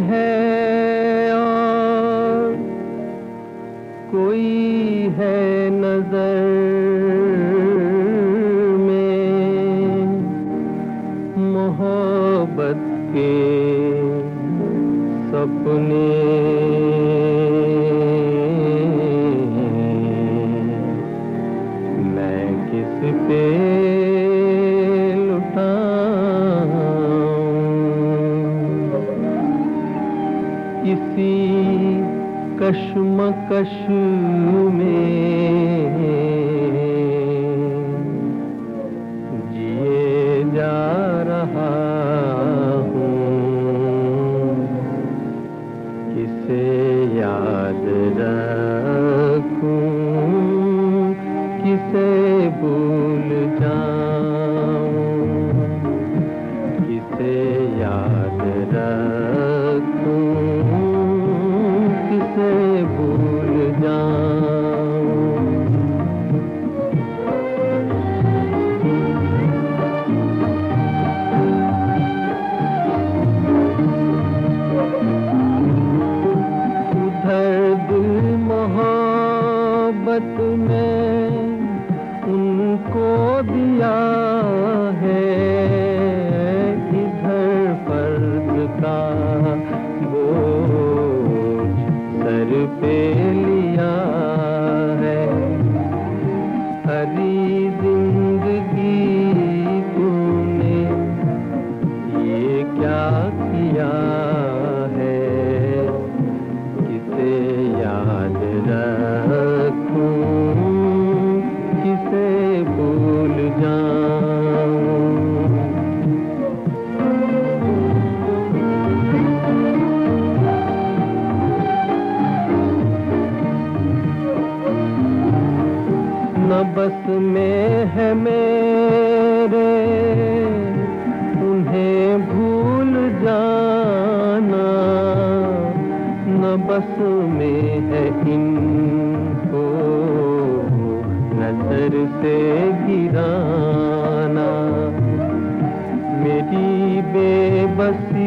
है और कोई है नज़र में मोहब्बत के सपने। इसी कश्मकश में। मोहब्बत में उनको दिया है इधर फ़र्ज़ का बोझ सर पे लिया है। हरी ज़िंदगी तूने ये क्या किया? बस में है मेरे। उन्हें भूल जाना, न बस में है इनको नज़र से गिराना। मेरी बेबसी